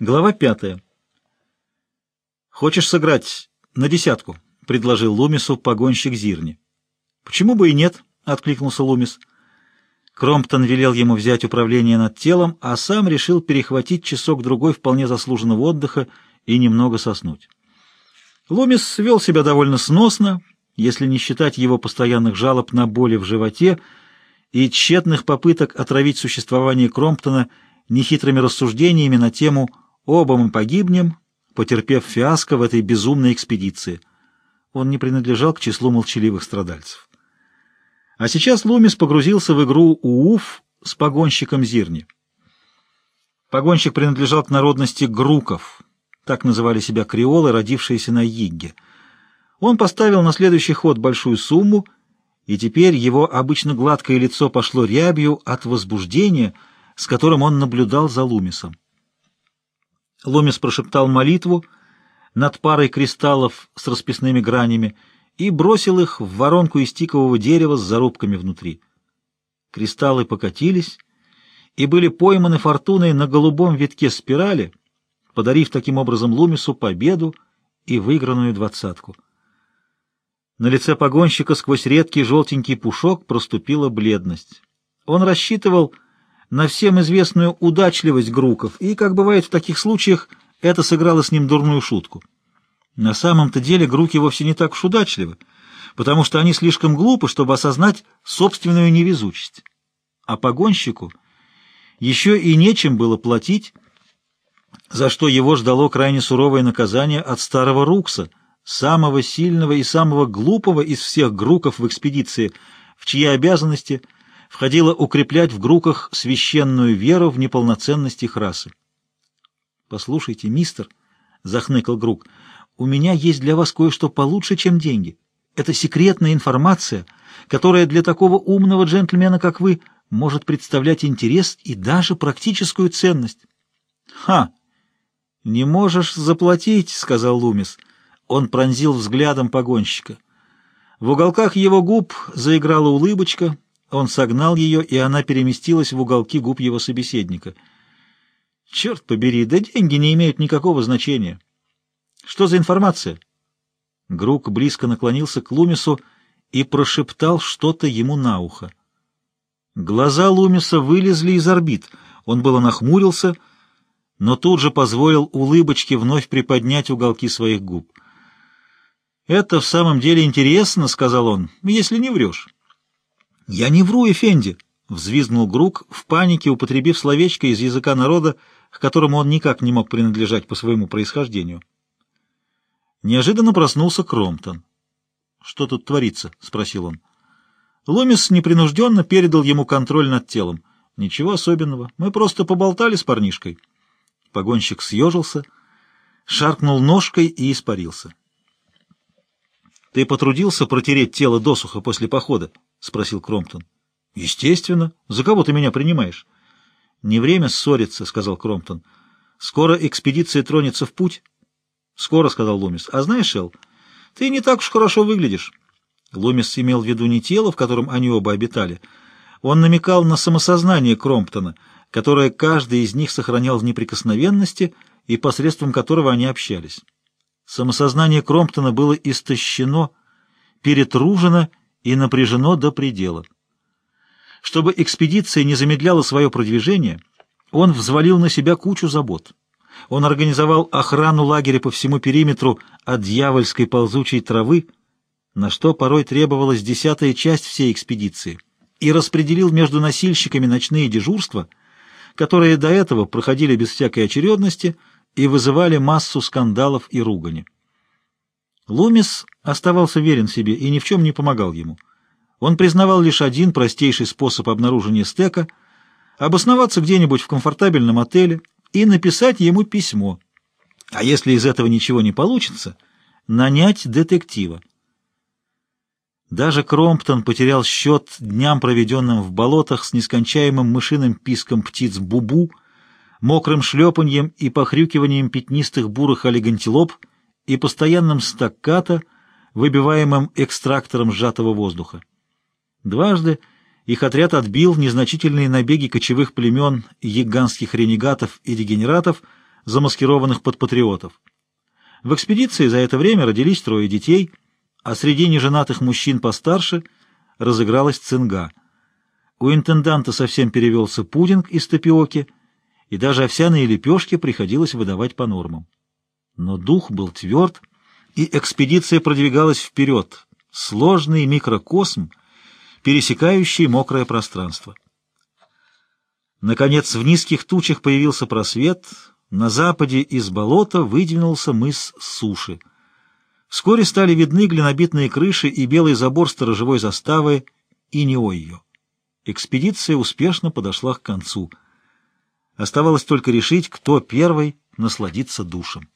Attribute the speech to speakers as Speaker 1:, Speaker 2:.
Speaker 1: Глава пятая. «Хочешь сыграть на десятку?» — предложил Лумису погонщик Зирни. «Почему бы и нет?» — откликнулся Лумис. Кромптон велел ему взять управление над телом, а сам решил перехватить часок-другой вполне заслуженного отдыха и немного соснуть. Лумис вел себя довольно сносно, если не считать его постоянных жалоб на боли в животе и тщетных попыток отравить существование Кромптона нехитрыми рассуждениями на тему Оба мы погибнем, потерпев фиаско в этой безумной экспедиции. Он не принадлежал к числу молчаливых страдальцев. А сейчас Лумис погрузился в игру УУФ с погонщиком Зирни. Погонщик принадлежал к народности груков, так называли себя креолы, родившиеся на Йигге. Он поставил на следующий ход большую сумму, и теперь его обычно гладкое лицо пошло рябью от возбуждения, с которым он наблюдал за Лумисом. Ломис прошептал молитву над парой кристаллов с расписными гранями и бросил их в воронку из тикового дерева с зарубками внутри. Кристаллы покатились и были пойманы фортуной на голубом витке спирали, подарив таким образом Лумису победу и выигранную двадцатку. На лице погонщика сквозь редкий желтенький пушок проступила бледность. Он рассчитывал на всем известную удачливость Груков, и, как бывает в таких случаях, это сыграло с ним дурную шутку. На самом-то деле Груки вовсе не так уж удачливы, потому что они слишком глупы, чтобы осознать собственную невезучесть. А погонщику еще и нечем было платить, за что его ждало крайне суровое наказание от старого Рукса, самого сильного и самого глупого из всех Груков в экспедиции, в чьи обязанности – входило укреплять в Груках священную веру в неполноценность их расы. «Послушайте, мистер», — захныкал Грук, — «у меня есть для вас кое-что получше, чем деньги. Это секретная информация, которая для такого умного джентльмена, как вы, может представлять интерес и даже практическую ценность». «Ха! Не можешь заплатить», — сказал Лумис. Он пронзил взглядом погонщика. В уголках его губ заиграла улыбочка — он согнал ее, и она переместилась в уголки губ его собеседника. «Черт побери, да деньги не имеют никакого значения. Что за информация?» Грук близко наклонился к Лумису и прошептал что-то ему на ухо. Глаза Лумиса вылезли из орбит. Он было нахмурился, но тут же позволил улыбочке вновь приподнять уголки своих губ. «Это в самом деле интересно», — сказал он, — «если не врешь». «Я не вру, Эфенди!» — взвизгнул Грук, в панике употребив словечко из языка народа, к которому он никак не мог принадлежать по своему происхождению. Неожиданно проснулся Кромптон. «Что тут творится?» — спросил он. Ломис непринужденно передал ему контроль над телом. «Ничего особенного. Мы просто поболтали с парнишкой». Погонщик съежился, шаркнул ножкой и испарился. «Ты потрудился протереть тело досуха после похода?» — спросил Кромптон. — Естественно. За кого ты меня принимаешь? — Не время ссориться, — сказал Кромптон. — Скоро экспедиция тронется в путь. — Скоро, — сказал Лумис. — А знаешь, Эл, ты не так уж хорошо выглядишь. Лумис имел в виду не тело, в котором они оба обитали. Он намекал на самосознание Кромптона, которое каждый из них сохранял в неприкосновенности и посредством которого они общались. Самосознание Кромптона было истощено, перетружено и напряжено до предела. Чтобы экспедиция не замедляла свое продвижение, он взвалил на себя кучу забот. Он организовал охрану лагеря по всему периметру от дьявольской ползучей травы, на что порой требовалась десятая часть всей экспедиции, и распределил между носильщиками ночные дежурства, которые до этого проходили без всякой очередности и вызывали массу скандалов и ругани. Лумис оставался верен себе и ни в чем не помогал ему. Он признавал лишь один простейший способ обнаружения стека — обосноваться где-нибудь в комфортабельном отеле и написать ему письмо. А если из этого ничего не получится, нанять детектива. Даже Кромптон потерял счет дням, проведенным в болотах с нескончаемым мышиным писком птиц бубу, мокрым шлепаньем и похрюкиванием пятнистых бурых олигантилоп — и постоянным стаккато, выбиваемым экстрактором сжатого воздуха. Дважды их отряд отбил незначительные набеги кочевых племен гигантских ренегатов и дегенератов, замаскированных под патриотов. В экспедиции за это время родились трое детей, а среди неженатых мужчин постарше разыгралась цинга. У интенданта совсем перевелся пудинг из тапиоки, и даже овсяные лепешки приходилось выдавать по нормам. Но дух был тверд, и экспедиция продвигалась вперед, сложный микрокосм, пересекающий мокрое пространство. Наконец, в низких тучах появился просвет, на западе из болота выдвинулся мыс суши. Вскоре стали видны глинобитные крыши и белый забор сторожевой заставы и Неойо. Экспедиция успешно подошла к концу. Оставалось только решить, кто первый насладится душем.